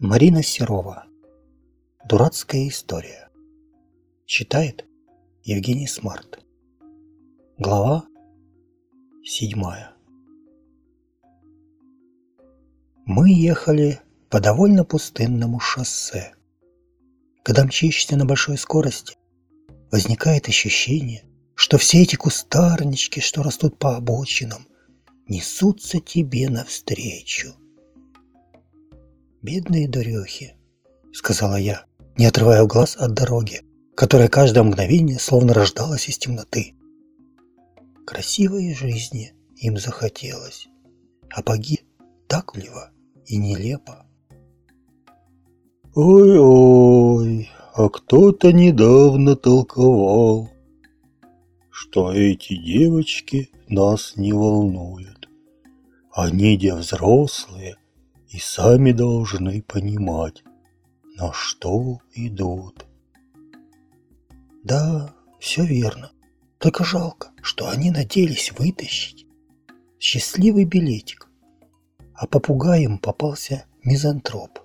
Марина Серова. Дурацкая история. Читает Евгений Смарт. Глава седьмая. Мы ехали по довольно пустынному шоссе. Когда мчишься на большой скорости, возникает ощущение, что все эти кустарнички, что растут по обочинам, несутся тебе навстречу. «Бедные дурехи», — сказала я, не отрывая глаз от дороги, которая каждое мгновение словно рождалась из темноты. Красивой жизни им захотелось, а погиб так вливо и нелепо. Ой-ой, а кто-то недавно толковал, что эти девочки нас не волнуют. Они де взрослые и сами должны понимать, на что идут. Да, все верно. Только жалко, что они надеялись вытащить счастливый билетик, а попугаем попался мизантроп.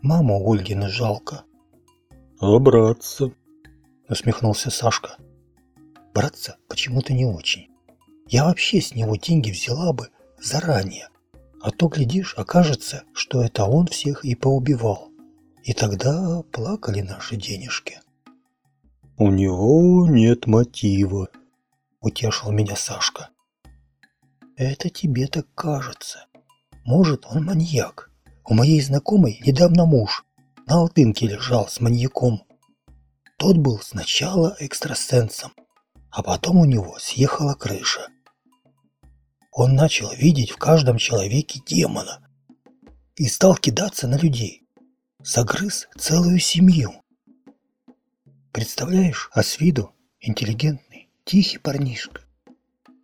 Маму Ольгина жалко. А браться? Усмехнулся Сашка. Браться почему-то не очень. Я вообще с него деньги взяла бы заранее. А то, глядишь, окажется, что это он всех и поубивал. И тогда плакали наши денежки. У него нет мотива, утешил меня Сашка. Это тебе так кажется. Может, он маньяк. У моей знакомой недавно муж на алтынке лежал с маньяком. Тот был сначала экстрасенсом, а потом у него съехала крыша. Он начал видеть в каждом человеке демона и стал кидаться на людей. Загрыз целую семью. Представляешь, а с виду интеллигентный, тихий парнишка.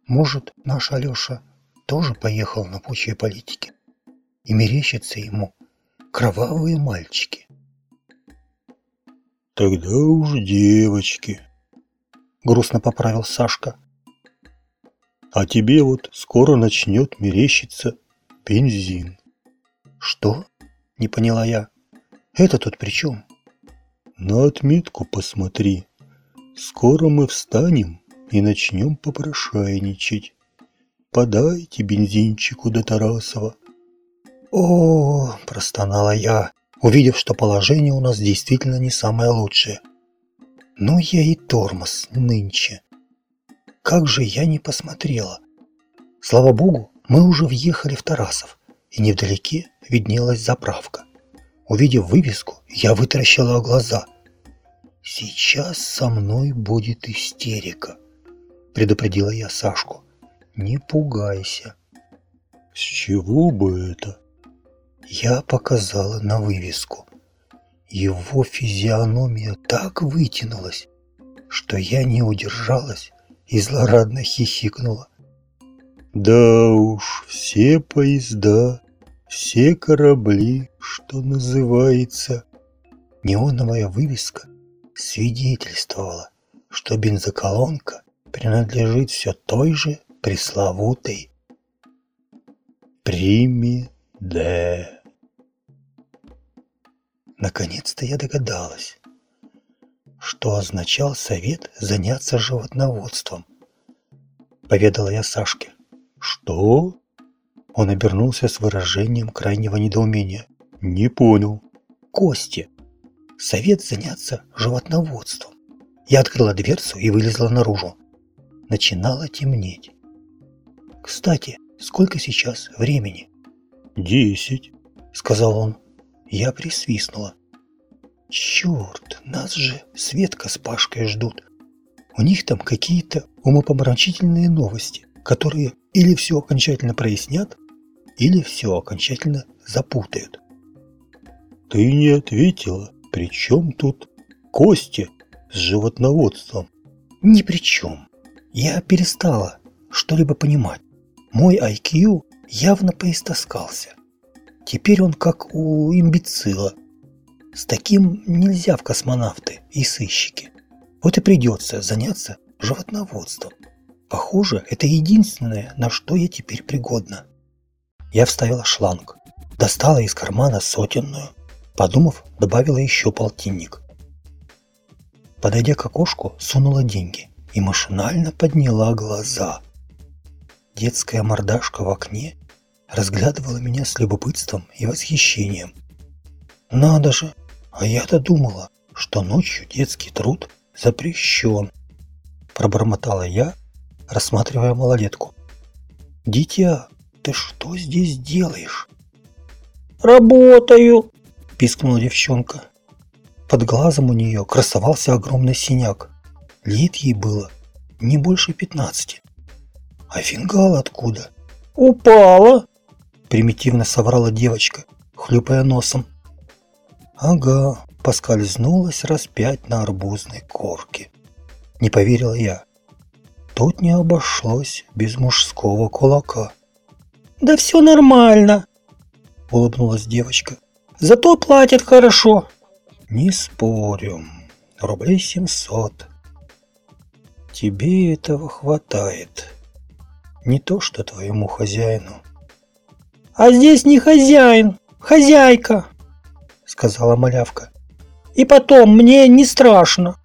Может, наш Алеша тоже поехал на почве политики и мерещится ему кровавые мальчики. Тогда уж девочки, грустно поправил Сашка. А тебе вот скоро начнет мерещиться бензин. Что? Не поняла я. Это тут при чем? На отметку посмотри. Скоро мы встанем и начнем попрошайничать. Подайте бензинчику до Тарасова. О, простонала я, увидев, что положение у нас действительно не самое лучшее. Ну я и тормоз нынче. Как же я не посмотрела. Слава богу, мы уже въехали в Тарасов, и невдалеке виднелась заправка. Увидев вывеску, я вытаращила глаза. «Сейчас со мной будет истерика», — предупредила я Сашку. «Не пугайся». «С чего бы это?» Я показала на вывеску. Его физиономия так вытянулась, что я не удержалась и злорадно хихикнула. Да уж, все поезда, все корабли, что называется. Неоновая вывеска свидетельствовала, что бензоколонка принадлежит все той же пресловутой Приме Д. Наконец-то я догадалась, что означал совет заняться животноводством. Поведала я Сашке. Что? Он обернулся с выражением крайнего недоумения. Не понял. Кости. Совет заняться животноводством. Я открыла дверцу и вылезла наружу. Начинало темнеть. Кстати, сколько сейчас времени? Десять, сказал он. Я присвистнула. Черт, нас же Светка с Пашкой ждут. У них там какие-то умопомрачительные новости, которые или все окончательно прояснят, или все окончательно запутают. Ты не ответила, при чем тут Кости с животноводством? Ни при чем. Я перестала что-либо понимать. Мой IQ явно поистаскался. Теперь он как у имбецила. С таким нельзя в космонавты и сыщики. Вот и придется заняться животноводством. Похоже, это единственное, на что я теперь пригодна. Я вставила шланг. достала из кармана сотенную, подумав, добавила еще полтинник. Подойдя к окошку, сунула деньги и машинально подняла глаза. Детская мордашка в окне разглядывала меня с любопытством и восхищением. Надо же, а я-то думала, что ночью детский труд запрещен. Пробормотала я, рассматривая малолетку. «Дитя, ты что здесь делаешь?» «Работаю!» – пискнула девчонка. Под глазом у нее красовался огромный синяк. Лет ей было не больше пятнадцати. А фингал откуда? «Упала!» – примитивно соврала девочка, хлюпая носом. «Ага, поскользнулась раз пять на арбузной корке». Не поверила я. Тут не обошлось без мужского кулака. «Да все нормально!» – улыбнулась девочка. «Зато платят хорошо!» «Не спорю. Рублей семьсот. Тебе этого хватает. Не то, что твоему хозяину». «А здесь не хозяин, хозяйка!» – сказала малявка. «И потом, мне не страшно!»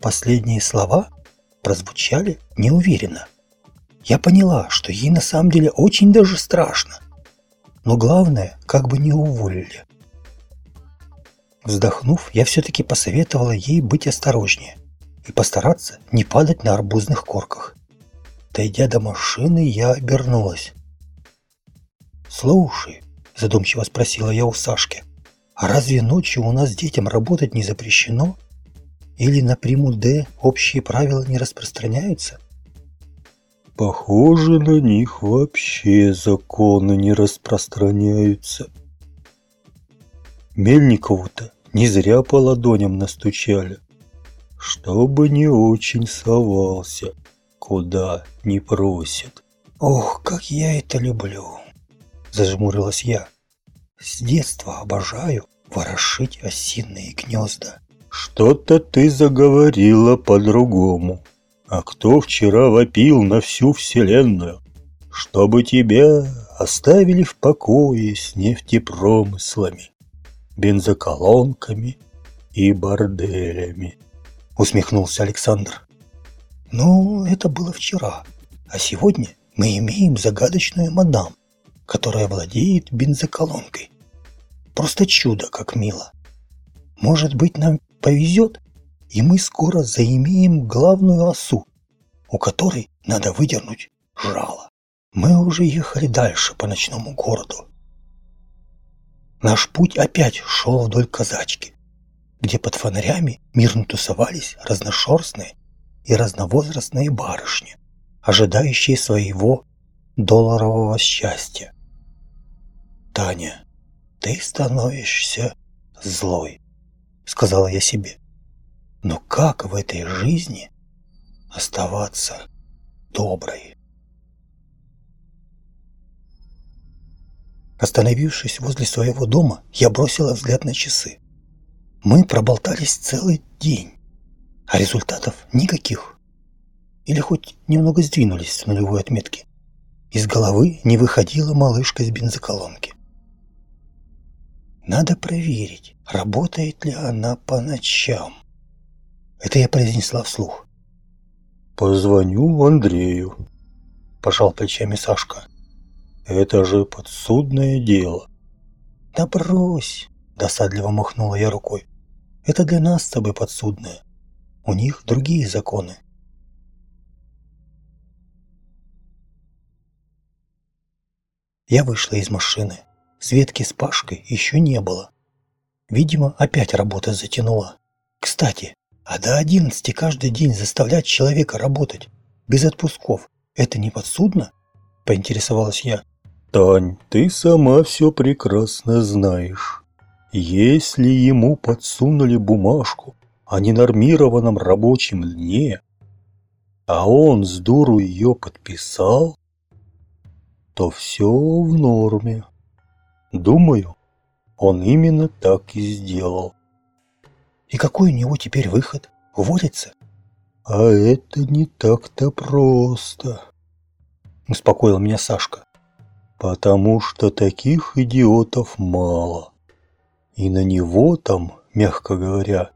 Последние слова прозвучали неуверенно. Я поняла, что ей на самом деле очень даже страшно. Но главное, как бы не уволили. Вздохнув, я все-таки посоветовала ей быть осторожнее и постараться не падать на арбузных корках. Дойдя до машины, я обернулась. «Слушай», – задумчиво спросила я у Сашки, «а разве ночью у нас детям работать не запрещено?» Или на приму Д общие правила не распространяются? Похоже, на них вообще законы не распространяются. Мельникову-то не зря по ладоням настучали, чтобы не очень совался, куда не просит. Ох, как я это люблю, зажмурилась я. С детства обожаю ворошить осиные гнезда. Что-то ты заговорила по-другому. А кто вчера вопил на всю вселенную, чтобы тебя оставили в покое с нефтепромыслами, бензоколонками и борделями? Усмехнулся Александр. Ну, это было вчера, а сегодня мы имеем загадочную мадам, которая владеет бензоколонкой. Просто чудо, как мило. Может быть, нам повезет, и мы скоро заимеем главную осу, у которой надо выдернуть жало. Мы уже ехали дальше по ночному городу. Наш путь опять шел вдоль казачки, где под фонарями мирно тусовались разношерстные и разновозрастные барышни, ожидающие своего долларового счастья. Таня, ты становишься злой сказала я себе. Но как в этой жизни оставаться доброй? Остановившись возле своего дома, я бросила взгляд на часы. Мы проболтались целый день, а результатов никаких. Или хоть немного сдвинулись с нулевой отметки. Из головы не выходила малышка из бензоколонки. Надо проверить, работает ли она по ночам. Это я произнесла вслух. «Позвоню Андрею», – пожал плечами Сашка. «Это же подсудное дело». «Да брось!» – досадливо махнула я рукой. «Это для нас с тобой подсудное. У них другие законы». Я вышла из машины. Светки с Пашкой еще не было. Видимо, опять работа затянула. Кстати, а до одиннадцати каждый день заставлять человека работать без отпусков – это не подсудно? Поинтересовалась я. Тань, ты сама все прекрасно знаешь. Если ему подсунули бумажку о ненормированном рабочем дне, а он с дуру ее подписал, то все в норме. Думаю, он именно так и сделал. И какой у него теперь выход? Уволиться? А это не так-то просто. Успокоил меня Сашка. Потому что таких идиотов мало. И на него там, мягко говоря,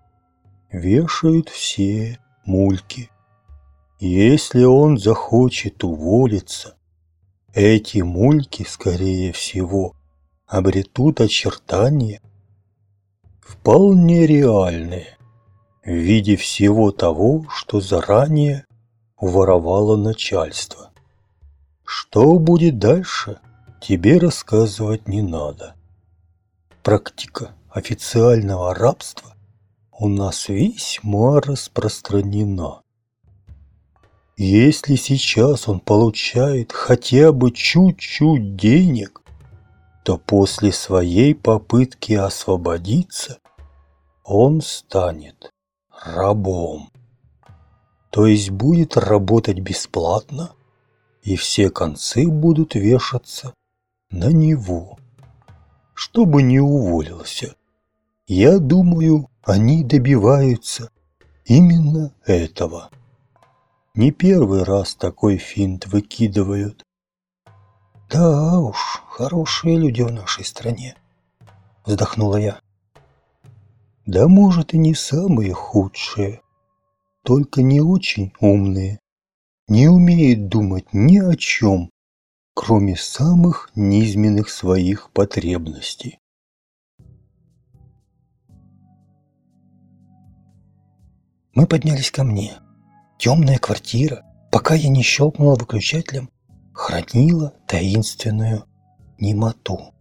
вешают все мульки. Если он захочет уволиться, эти мульки, скорее всего, обретут очертания вполне реальные в виде всего того, что заранее воровало начальство. Что будет дальше, тебе рассказывать не надо. Практика официального рабства у нас весьма распространена. Если сейчас он получает хотя бы чуть-чуть денег, то после своей попытки освободиться он станет рабом. То есть будет работать бесплатно, и все концы будут вешаться на него, чтобы не уволился. Я думаю, они добиваются именно этого. Не первый раз такой финт выкидывают. Да уж, хорошие люди в нашей стране, вздохнула я. Да может и не самые худшие, только не очень умные, не умеют думать ни о чем, кроме самых низменных своих потребностей. Мы поднялись ко мне. Темная квартира, пока я не щелкнула выключателем, хранила таинственную немоту.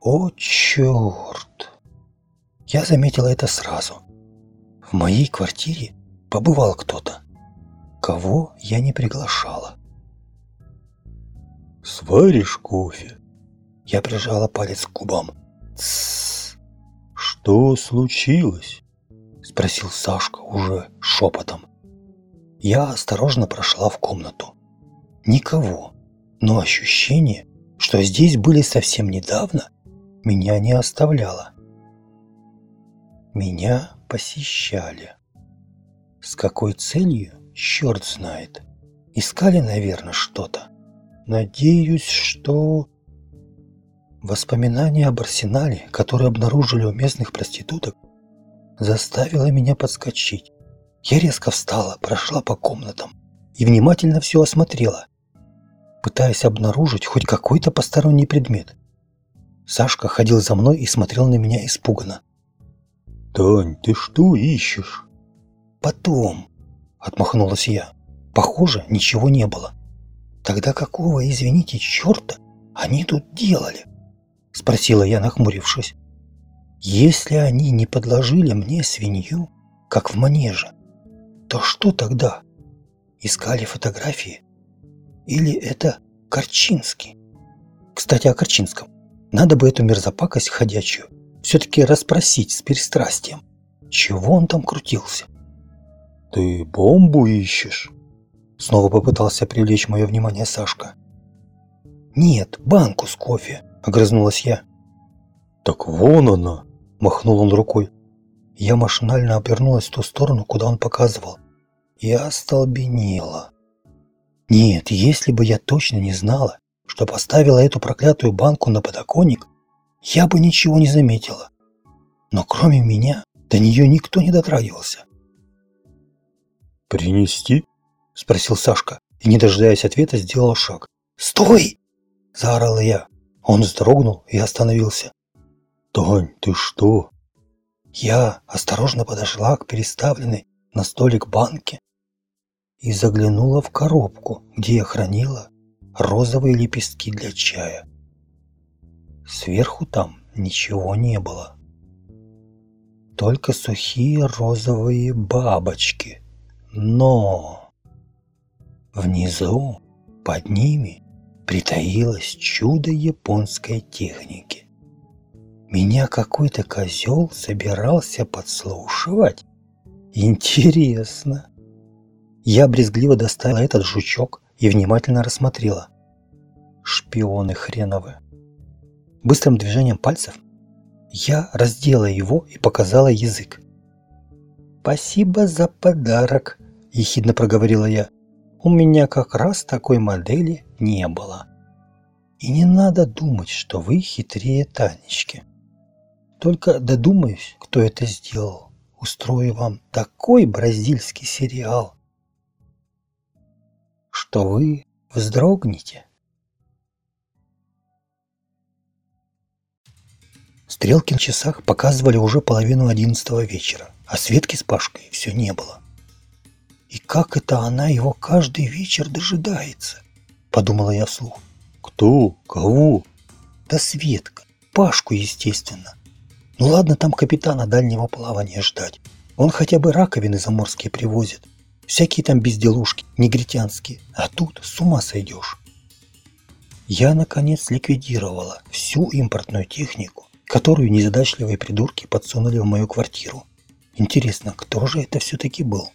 О, черт! Я заметила это сразу. В моей квартире побывал кто-то, кого я не приглашала. «Сваришь кофе?» Я прижала палец к губам. «Тссс!» «Что случилось?» Спросил Сашка уже шепотом. Я осторожно прошла в комнату. Никого, но ощущение, что здесь были совсем недавно, меня не оставляло. Меня посещали. С какой целью, черт знает. Искали, наверное, что-то. Надеюсь, что... Воспоминания об арсенале, которые обнаружили у местных проституток, заставило меня подскочить. Я резко встала, прошла по комнатам и внимательно все осмотрела, пытаясь обнаружить хоть какой-то посторонний предмет. Сашка ходил за мной и смотрел на меня испуганно. «Тань, ты что ищешь?» «Потом», — отмахнулась я. «Похоже, ничего не было». «Тогда какого, извините, черта они тут делали?» — спросила я, нахмурившись. Если они не подложили мне свинью, как в манеже, то что тогда? Искали фотографии? Или это Корчинский? Кстати, о Корчинском. Надо бы эту мерзопакость ходячую все-таки расспросить с перестрастием. Чего он там крутился? «Ты бомбу ищешь?» Снова попытался привлечь мое внимание Сашка. «Нет, банку с кофе», — огрызнулась я. «Так вон она!» – махнул он рукой. Я машинально обернулась в ту сторону, куда он показывал. Я остолбенела. Нет, если бы я точно не знала, что поставила эту проклятую банку на подоконник, я бы ничего не заметила. Но кроме меня до нее никто не дотрагивался. «Принести?» – спросил Сашка и, не дожидаясь ответа, сделал шаг. «Стой!» – заорала я. Он вздрогнул и остановился. «Тань, ты что?» Я осторожно подошла к переставленной на столик банке и заглянула в коробку, где я хранила розовые лепестки для чая. Сверху там ничего не было. Только сухие розовые бабочки. Но внизу, под ними, притаилось чудо японской техники. Меня какой-то козел собирался подслушивать? Интересно. Я брезгливо достала этот жучок и внимательно рассмотрела. Шпионы хреновы. Быстрым движением пальцев я раздела его и показала язык. «Спасибо за подарок», – ехидно проговорила я. «У меня как раз такой модели не было». И не надо думать, что вы хитрее Танечки. Только додумаюсь, кто это сделал. Устрою вам такой бразильский сериал, что вы вздрогнете. Стрелки на часах показывали уже половину одиннадцатого вечера, а Светки с Пашкой все не было. И как это она его каждый вечер дожидается? Подумала я вслух. Кто? Кого? Да Светка. Пашку, естественно. Ну ладно там капитана дальнего плавания ждать. Он хотя бы раковины заморские привозит. Всякие там безделушки, негритянские. А тут с ума сойдешь. Я, наконец, ликвидировала всю импортную технику, которую незадачливые придурки подсунули в мою квартиру. Интересно, кто же это все-таки был?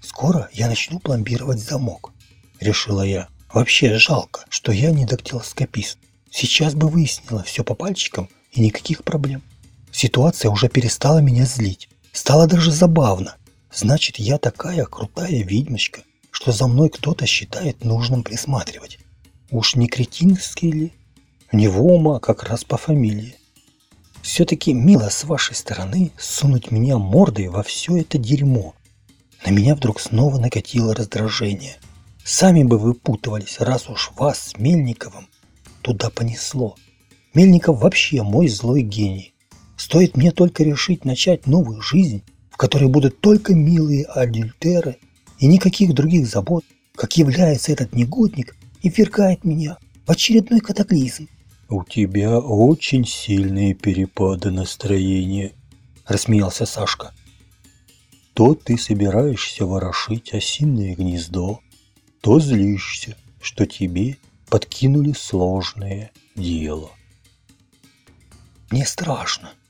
Скоро я начну пломбировать замок, решила я. Вообще жалко, что я не дактилоскопист. Сейчас бы выяснила все по пальчикам и никаких проблем. Ситуация уже перестала меня злить. Стало даже забавно. Значит, я такая крутая ведьмочка, что за мной кто-то считает нужным присматривать. Уж не кретинский ли? Не Вома, как раз по фамилии. Все-таки мило с вашей стороны сунуть меня мордой во все это дерьмо. На меня вдруг снова накатило раздражение. Сами бы выпутывались, раз уж вас с Мельниковым туда понесло. Мельников вообще мой злой гений. Стоит мне только решить начать новую жизнь, в которой будут только милые адюльтеры и никаких других забот, как является этот негодник и ввергает меня в очередной катаклизм. «У тебя очень сильные перепады настроения», – рассмеялся Сашка. «То ты собираешься ворошить осиное гнездо, то злишься, что тебе подкинули сложное дело». «Мне страшно», –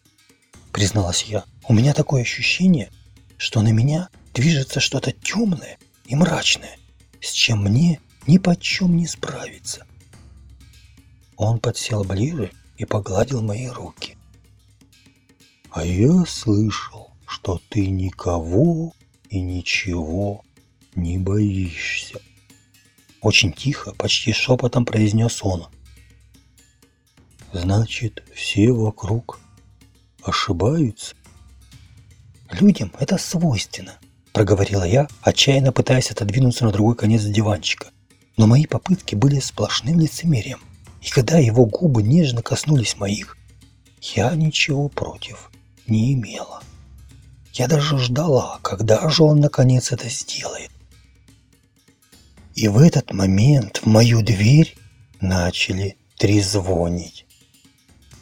призналась я. «У меня такое ощущение, что на меня движется что-то темное и мрачное, с чем мне ни почем не справиться. Он подсел ближе и погладил мои руки. «А я слышал, что ты никого и ничего не боишься». Очень тихо, почти шепотом произнес он. «Значит, все вокруг ошибаются?» «Людям это свойственно», – проговорила я, отчаянно пытаясь отодвинуться на другой конец диванчика. Но мои попытки были сплошным лицемерием. И когда его губы нежно коснулись моих, я ничего против не имела. Я даже ждала, когда же он наконец это сделает. И в этот момент в мою дверь начали трезвонить.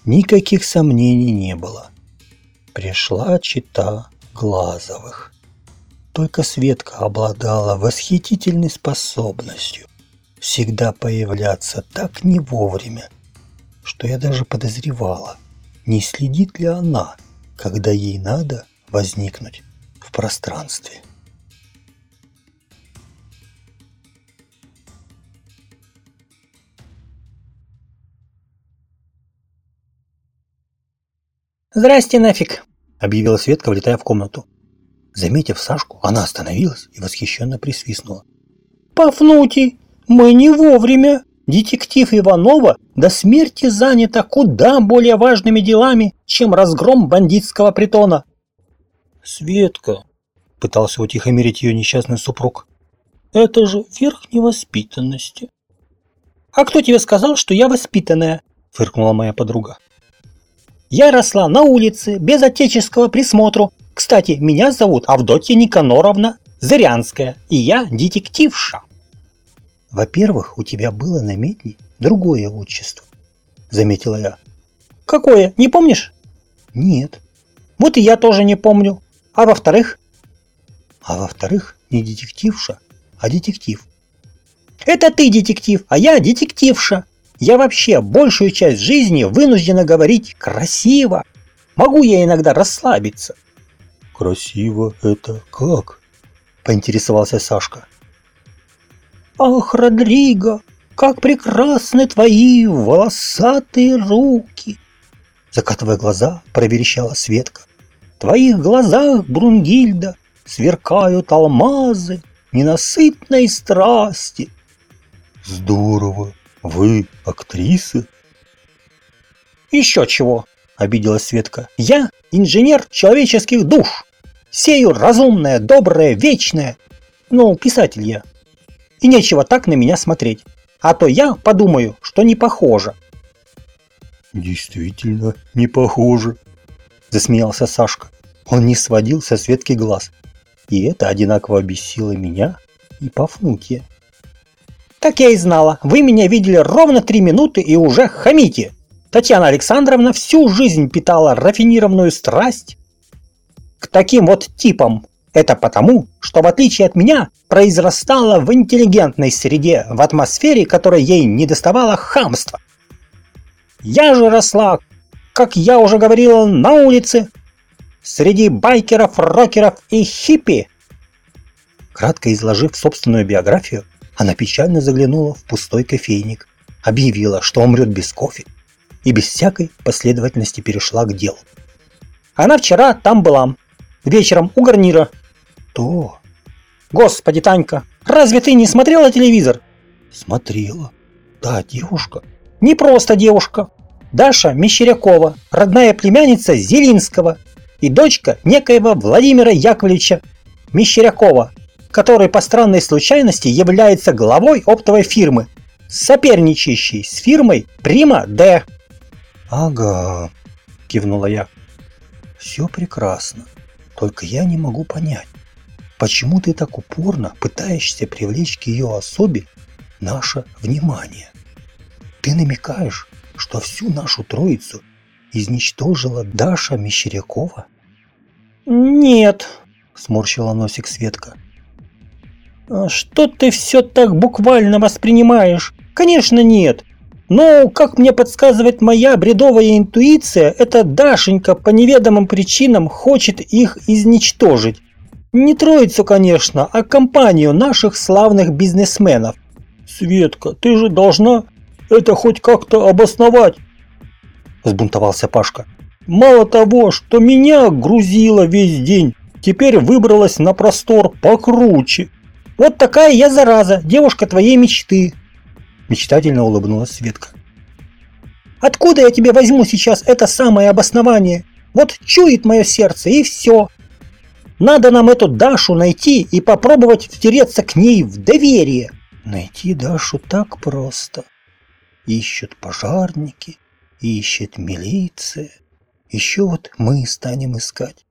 Никаких сомнений не было. Пришла чита Глазовых. Только Светка обладала восхитительной способностью всегда появляться так не вовремя, что я даже подозревала, не следит ли она, когда ей надо возникнуть в пространстве. «Здрасте нафиг!» – объявила Светка, влетая в комнату. Заметив Сашку, она остановилась и восхищенно присвистнула. «Пафнутий, мы не вовремя. Детектив Иванова до смерти занята куда более важными делами, чем разгром бандитского притона. Светка, пытался утихомирить ее несчастный супруг. Это же верх невоспитанности. А кто тебе сказал, что я воспитанная? Фыркнула моя подруга. Я росла на улице, без отеческого присмотру. Кстати, меня зовут Авдотья Никаноровна Зырянская, и я детективша. Во-первых, у тебя было наметней другое отчество, заметила я. Какое, не помнишь? Нет. Вот и я тоже не помню. А во-вторых? А во-вторых, не детективша, а детектив. Это ты детектив, а я детективша. Я вообще большую часть жизни вынуждена говорить красиво. Могу я иногда расслабиться. Красиво это как? Поинтересовался Сашка. Ах, Родриго, как прекрасны твои волосатые руки! Закатывая глаза, проверещала Светка. В твоих глазах, Брунгильда, сверкают алмазы ненасытной страсти. Здорово, Вы актриса? Еще чего, обиделась Светка. Я инженер человеческих душ. Сею разумное, доброе, вечное. Ну, писатель я. И нечего так на меня смотреть. А то я подумаю, что не похоже. Действительно, не похоже, засмеялся Сашка. Он не сводил со Светки глаз. И это одинаково бесило меня и Пафнутия. Так я и знала. Вы меня видели ровно три минуты и уже хамите. Татьяна Александровна всю жизнь питала рафинированную страсть к таким вот типам. Это потому, что в отличие от меня, произрастала в интеллигентной среде, в атмосфере, которой ей не доставало хамства. Я же росла, как я уже говорила, на улице, среди байкеров, рокеров и хиппи. Кратко изложив собственную биографию, она печально заглянула в пустой кофейник, объявила, что умрет без кофе, и без всякой последовательности перешла к делу. Она вчера там была, вечером у гарнира. То. Господи, Танька, разве ты не смотрела телевизор? Смотрела. Да, девушка. Не просто девушка. Даша Мещерякова, родная племянница Зелинского и дочка некоего Владимира Яковлевича Мещерякова, который по странной случайности является главой оптовой фирмы, соперничающей с фирмой Прима Д. «Ага», – кивнула я. «Все прекрасно, только я не могу понять, почему ты так упорно пытаешься привлечь к ее особе наше внимание? Ты намекаешь, что всю нашу троицу изничтожила Даша Мещерякова?» «Нет», – сморщила носик Светка. «А «Что ты все так буквально воспринимаешь? Конечно нет. Но, как мне подсказывает моя бредовая интуиция, эта Дашенька по неведомым причинам хочет их изничтожить. Не троицу, конечно, а компанию наших славных бизнесменов. Светка, ты же должна это хоть как-то обосновать. Взбунтовался Пашка. Мало того, что меня грузило весь день, теперь выбралась на простор покруче. Вот такая я зараза, девушка твоей мечты. Мечтательно улыбнулась Светка. Откуда я тебе возьму сейчас это самое обоснование? Вот чует мое сердце и все. Надо нам эту Дашу найти и попробовать втереться к ней в доверие. Найти Дашу так просто. Ищут пожарники, ищет милиция. Еще вот мы станем искать.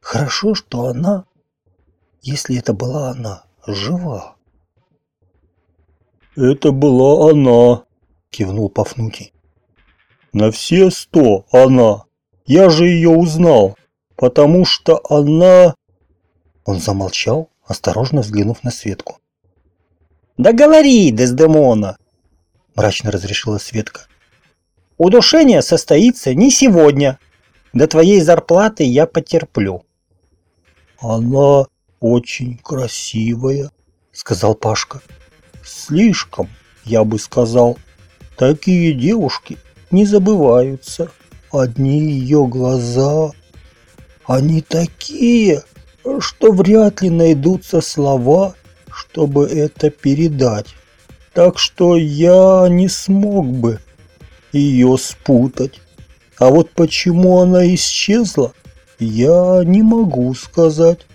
Хорошо, что она, если это была она, жива. «Это была она», – кивнул Пафнутий. «На все сто она. Я же ее узнал, потому что она...» Он замолчал, осторожно взглянув на Светку. «Да говори, Дездемона!» – мрачно разрешила Светка. «Удушение состоится не сегодня. До твоей зарплаты я потерплю». «Она очень красивая», – сказал Пашка. Слишком, я бы сказал. Такие девушки не забываются. Одни ее глаза, они такие, что вряд ли найдутся слова, чтобы это передать. Так что я не смог бы ее спутать. А вот почему она исчезла, я не могу сказать.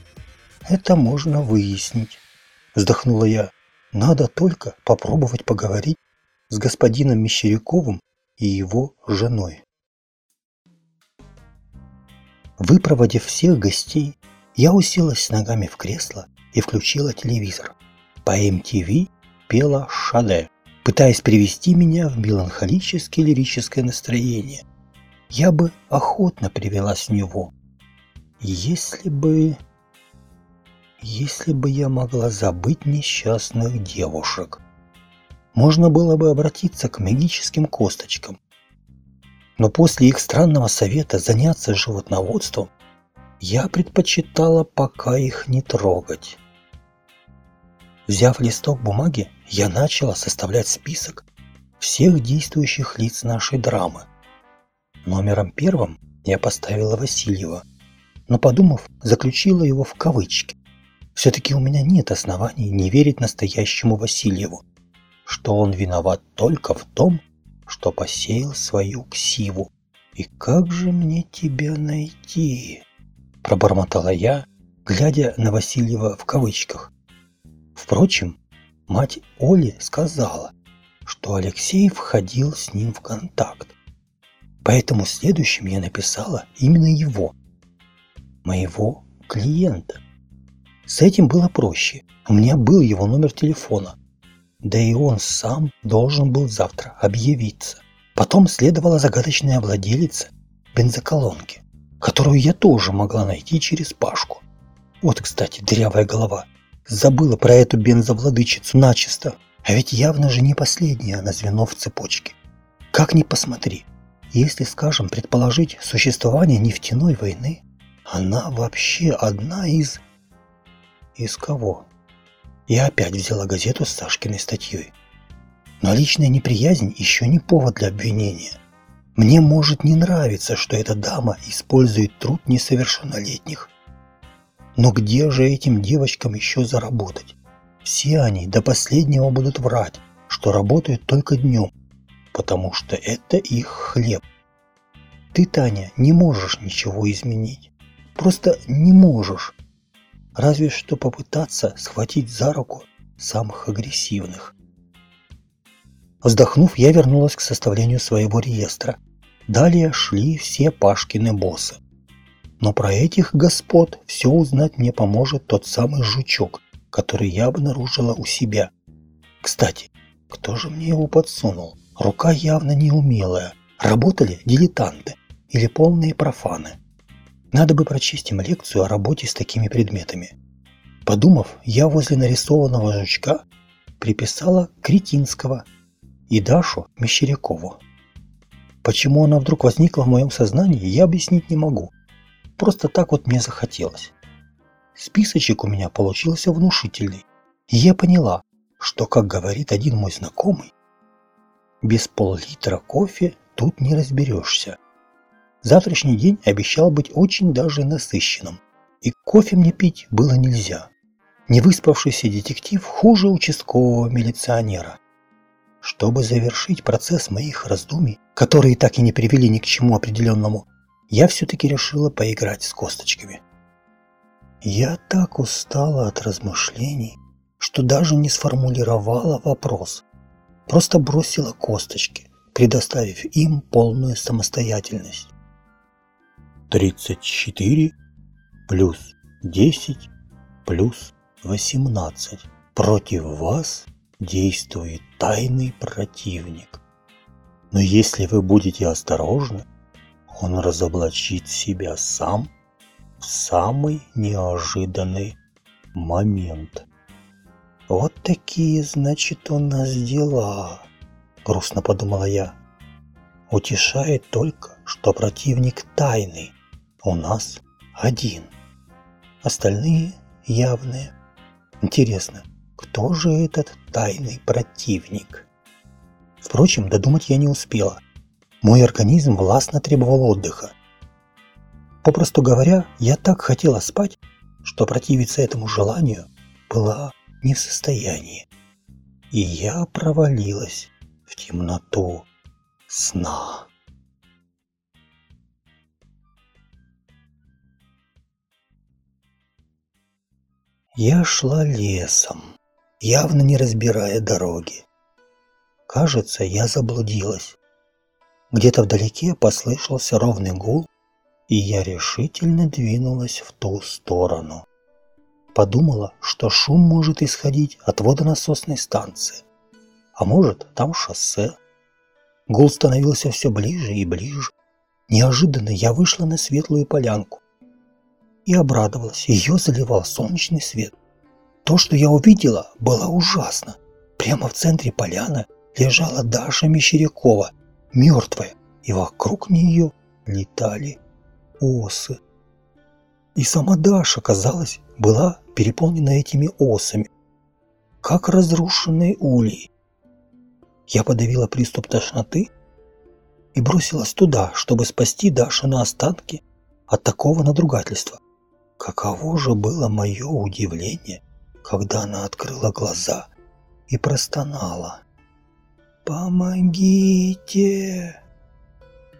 Это можно выяснить, вздохнула я. Надо только попробовать поговорить с господином Мещеряковым и его женой. Выпроводив всех гостей, я уселась с ногами в кресло и включила телевизор. По MTV пела Шаде, пытаясь привести меня в меланхолическое лирическое настроение. Я бы охотно привелась в него, если бы если бы я могла забыть несчастных девушек. Можно было бы обратиться к магическим косточкам. Но после их странного совета заняться животноводством, я предпочитала пока их не трогать. Взяв листок бумаги, я начала составлять список всех действующих лиц нашей драмы. Номером первым я поставила Васильева, но подумав, заключила его в кавычки. Все-таки у меня нет оснований не верить настоящему Васильеву. что он виноват только в том, что посеял свою ксиву. «И как же мне тебя найти?» – пробормотала я, глядя на Васильева в кавычках. Впрочем, мать Оли сказала, что Алексей входил с ним в контакт. Поэтому следующим я написала именно его, моего клиента. С этим было проще. У меня был его номер телефона. Да и он сам должен был завтра объявиться. Потом следовала загадочная владелица бензоколонки, которую я тоже могла найти через Пашку. Вот, кстати, дырявая голова. Забыла про эту бензовладычицу начисто. А ведь явно же не последняя она звено в цепочке. Как ни посмотри, если, скажем, предположить существование нефтяной войны, она вообще одна из... Из кого? Я опять взяла газету с Сашкиной статьей. Но личная неприязнь еще не повод для обвинения. Мне может не нравиться, что эта дама использует труд несовершеннолетних. Но где же этим девочкам еще заработать? Все они до последнего будут врать, что работают только днем, потому что это их хлеб. Ты, Таня, не можешь ничего изменить. Просто не можешь. Разве что попытаться схватить за руку самых агрессивных. Вздохнув, я вернулась к составлению своего реестра. Далее шли все Пашкины боссы. Но про этих господ все узнать мне поможет тот самый жучок, который я обнаружила у себя. Кстати, кто же мне его подсунул? Рука явно неумелая. Работали дилетанты или полные профаны. Надо бы прочесть им лекцию о работе с такими предметами. Подумав, я возле нарисованного жучка приписала Кретинского и Дашу Мещерякову. Почему она вдруг возникла в моем сознании, я объяснить не могу. Просто так вот мне захотелось. Списочек у меня получился внушительный. И я поняла, что, как говорит один мой знакомый, без пол-литра кофе тут не разберешься. Завтрашний день обещал быть очень даже насыщенным, и кофе мне пить было нельзя. Невыспавшийся детектив хуже участкового милиционера. Чтобы завершить процесс моих раздумий, которые так и не привели ни к чему определенному, я все-таки решила поиграть с косточками. Я так устала от размышлений, что даже не сформулировала вопрос. Просто бросила косточки, предоставив им полную самостоятельность. 34 плюс 10 плюс 18. Против вас действует тайный противник. Но если вы будете осторожны, он разоблачит себя сам в самый неожиданный момент. Вот такие, значит, у нас дела, грустно подумала я. Утешает только, что противник тайный, у нас один. Остальные явные. Интересно, кто же этот тайный противник? Впрочем, додумать я не успела. Мой организм властно требовал отдыха. Попросту говоря, я так хотела спать, что противиться этому желанию была не в состоянии. И я провалилась в темноту сна. Я шла лесом, явно не разбирая дороги. Кажется, я заблудилась. Где-то вдалеке послышался ровный гул, и я решительно двинулась в ту сторону. Подумала, что шум может исходить от водонасосной станции, а может там шоссе. Гул становился все ближе и ближе. Неожиданно я вышла на светлую полянку и обрадовалась, ее заливал солнечный свет. То, что я увидела, было ужасно. Прямо в центре поляны лежала Даша Мещерякова – мертвая, и вокруг нее летали осы. И сама Даша, казалось, была переполнена этими осами, как разрушенные ульи. Я подавила приступ тошноты и бросилась туда, чтобы спасти Дашу на останки от такого надругательства. Каково же было мое удивление, когда она открыла глаза и простонала. «Помогите!»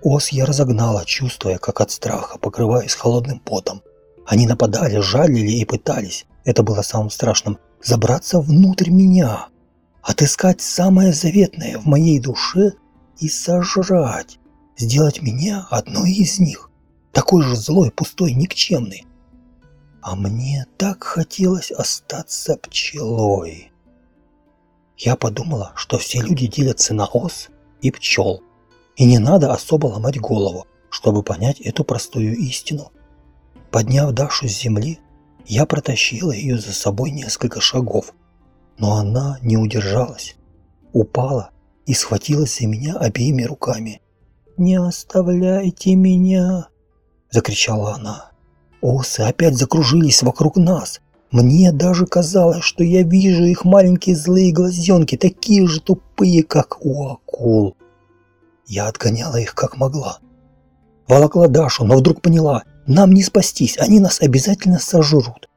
Ос я разогнала, чувствуя, как от страха покрываюсь холодным потом. Они нападали, жалили и пытались, это было самым страшным, забраться внутрь меня, отыскать самое заветное в моей душе и сожрать, сделать меня одной из них, такой же злой, пустой, никчемный. А мне так хотелось остаться пчелой. Я подумала, что все люди делятся на ос и пчел, и не надо особо ломать голову, чтобы понять эту простую истину. Подняв Дашу с земли, я протащила ее за собой несколько шагов, но она не удержалась, упала и схватилась за меня обеими руками. «Не оставляйте меня!» – закричала она. Осы опять закружились вокруг нас. Мне даже казалось, что я вижу их маленькие злые глазенки, такие же тупые, как у акул. Я отгоняла их как могла. Волокла Дашу, но вдруг поняла, нам не спастись, они нас обязательно сожрут.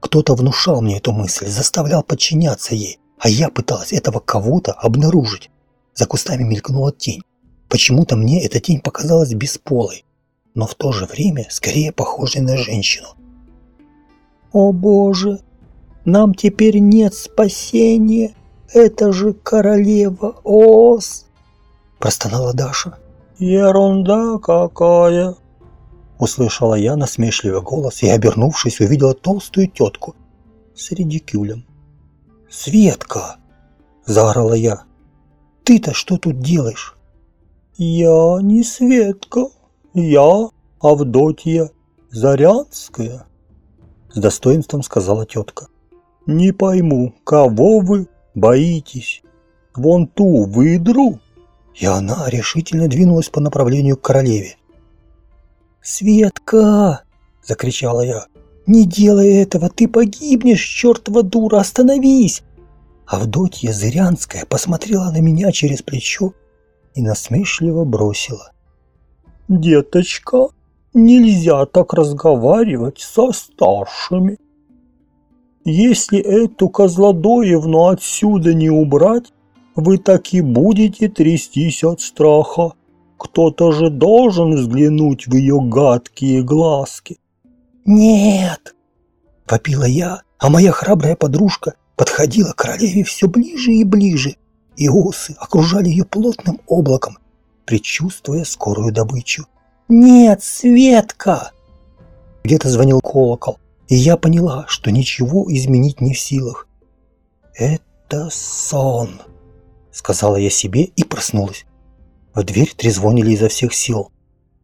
Кто-то внушал мне эту мысль, заставлял подчиняться ей, а я пыталась этого кого-то обнаружить. За кустами мелькнула тень. Почему-то мне эта тень показалась бесполой, но в то же время скорее похожей на женщину. «О боже, нам теперь нет спасения, это же королева Ос!» Простонала Даша. «Ерунда какая!» Услышала я насмешливый голос и, обернувшись, увидела толстую тетку с редикюлем. «Светка!» – заорала я. «Ты-то что тут делаешь?» «Я не Светка, я Авдотья Зарянская», – с достоинством сказала тетка. «Не пойму, кого вы боитесь? Вон ту выдру?» И она решительно двинулась по направлению к королеве. «Светка!» – закричала я. «Не делай этого, ты погибнешь, чертова дура, остановись!» Авдотья Зырянская посмотрела на меня через плечо и насмешливо бросила. «Деточка, нельзя так разговаривать со старшими. Если эту Козлодоевну отсюда не убрать, вы так и будете трястись от страха. Кто-то же должен взглянуть в ее гадкие глазки. «Нет!» – попила я, а моя храбрая подружка подходила к королеве все ближе и ближе, и осы окружали ее плотным облаком, предчувствуя скорую добычу. «Нет, Светка!» Где-то звонил колокол, и я поняла, что ничего изменить не в силах. «Это сон», — сказала я себе и проснулась. В дверь трезвонили изо всех сил.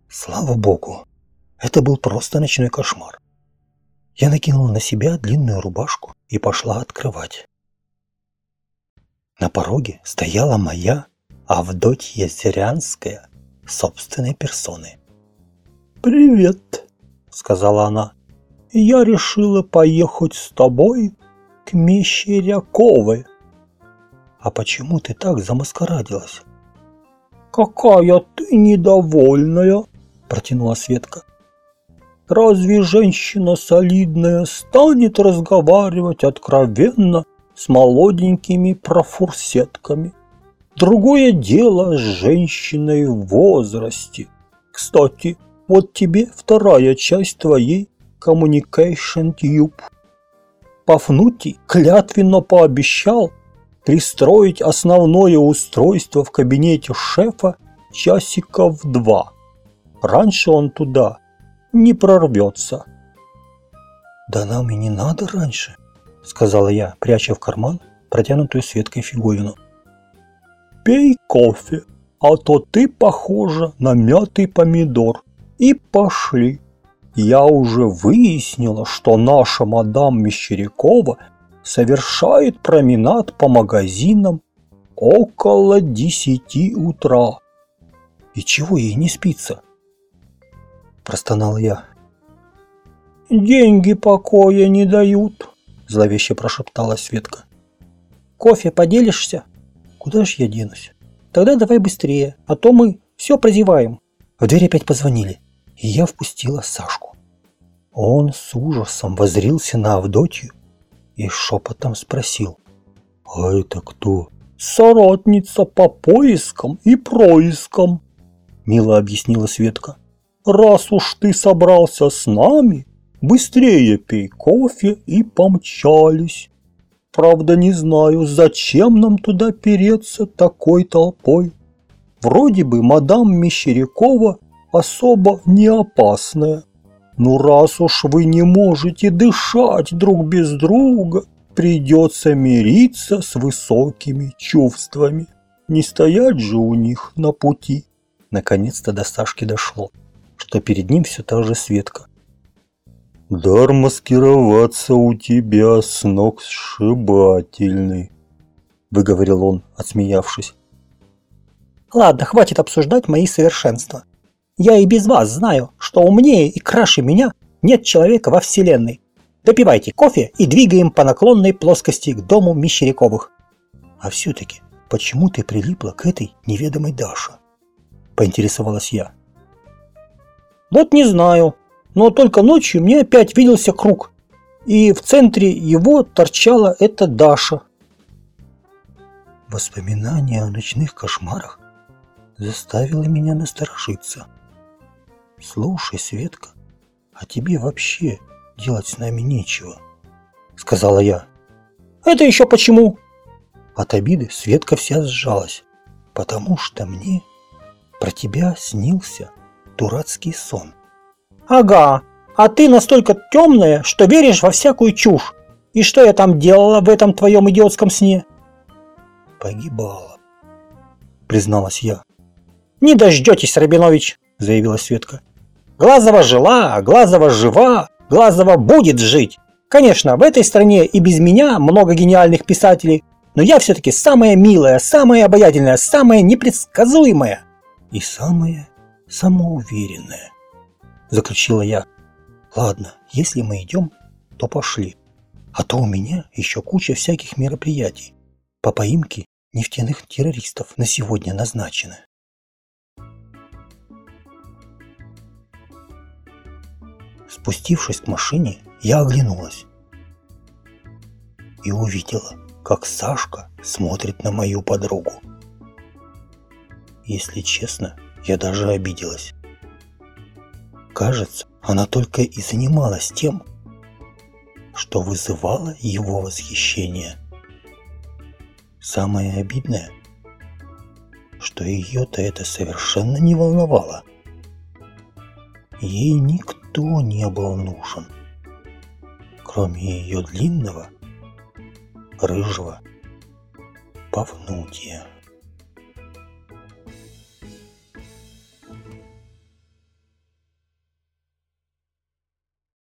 Слава богу, это был просто ночной кошмар. Я накинула на себя длинную рубашку и пошла открывать. На пороге стояла моя Авдотья Зырянская собственной персоной. «Привет», — сказала она. «Я решила поехать с тобой к Мещеряковой». «А почему ты так замаскарадилась?» «Какая ты недовольная!» – протянула Светка. «Разве женщина солидная станет разговаривать откровенно с молоденькими профурсетками? Другое дело с женщиной в возрасте. Кстати, вот тебе вторая часть твоей Communication Tube. Пафнутий клятвенно пообещал, пристроить основное устройство в кабинете шефа часиков два. Раньше он туда не прорвется. «Да нам и не надо раньше», — сказала я, пряча в карман протянутую Светкой фиговину. «Пей кофе, а то ты похожа на мятый помидор. И пошли. Я уже выяснила, что наша мадам Мещерякова — совершает променад по магазинам около десяти утра. И чего ей не спится? Простонал я. Деньги покоя не дают, зловеще прошептала Светка. Кофе поделишься? Куда ж я денусь? Тогда давай быстрее, а то мы все прозеваем. В дверь опять позвонили, и я впустила Сашку. Он с ужасом возрился на Авдотью и шепотом спросил. «А это кто?» соратница по поискам и проискам», – мило объяснила Светка. «Раз уж ты собрался с нами, быстрее пей кофе и помчались. Правда, не знаю, зачем нам туда переться такой толпой. Вроде бы мадам Мещерякова особо не опасная. Ну раз уж вы не можете дышать друг без друга, придется мириться с высокими чувствами. Не стоять же у них на пути. Наконец-то до Сашки дошло, что перед ним все та же Светка. Дар маскироваться у тебя с ног сшибательный, выговорил он, отсмеявшись. Ладно, хватит обсуждать мои совершенства. Я и без вас знаю, что умнее и краше меня нет человека во Вселенной. Допивайте кофе и двигаем по наклонной плоскости к дому Мещеряковых. А все-таки, почему ты прилипла к этой неведомой Даше? Поинтересовалась я. Вот не знаю, но только ночью мне опять виделся круг, и в центре его торчала эта Даша. Воспоминания о ночных кошмарах заставило меня насторожиться. «Слушай, Светка, а тебе вообще делать с нами нечего», — сказала я. «Это еще почему?» От обиды Светка вся сжалась, потому что мне про тебя снился дурацкий сон. «Ага, а ты настолько темная, что веришь во всякую чушь. И что я там делала в этом твоем идиотском сне?» «Погибала», — призналась я. «Не дождетесь, Рабинович», — заявила Светка. Глазова жила, Глазова жива, Глазова будет жить. Конечно, в этой стране и без меня много гениальных писателей, но я все-таки самая милая, самая обаятельная, самая непредсказуемая и самая самоуверенная, заключила я. Ладно, если мы идем, то пошли. А то у меня еще куча всяких мероприятий по поимке нефтяных террористов на сегодня назначены. Спустившись к машине, я оглянулась и увидела, как Сашка смотрит на мою подругу. Если честно, я даже обиделась. Кажется, она только и занималась тем, что вызывало его восхищение. Самое обидное, что ее-то это совершенно не волновало. Ей никто не был нужен, кроме ее длинного, рыжего Павнутия.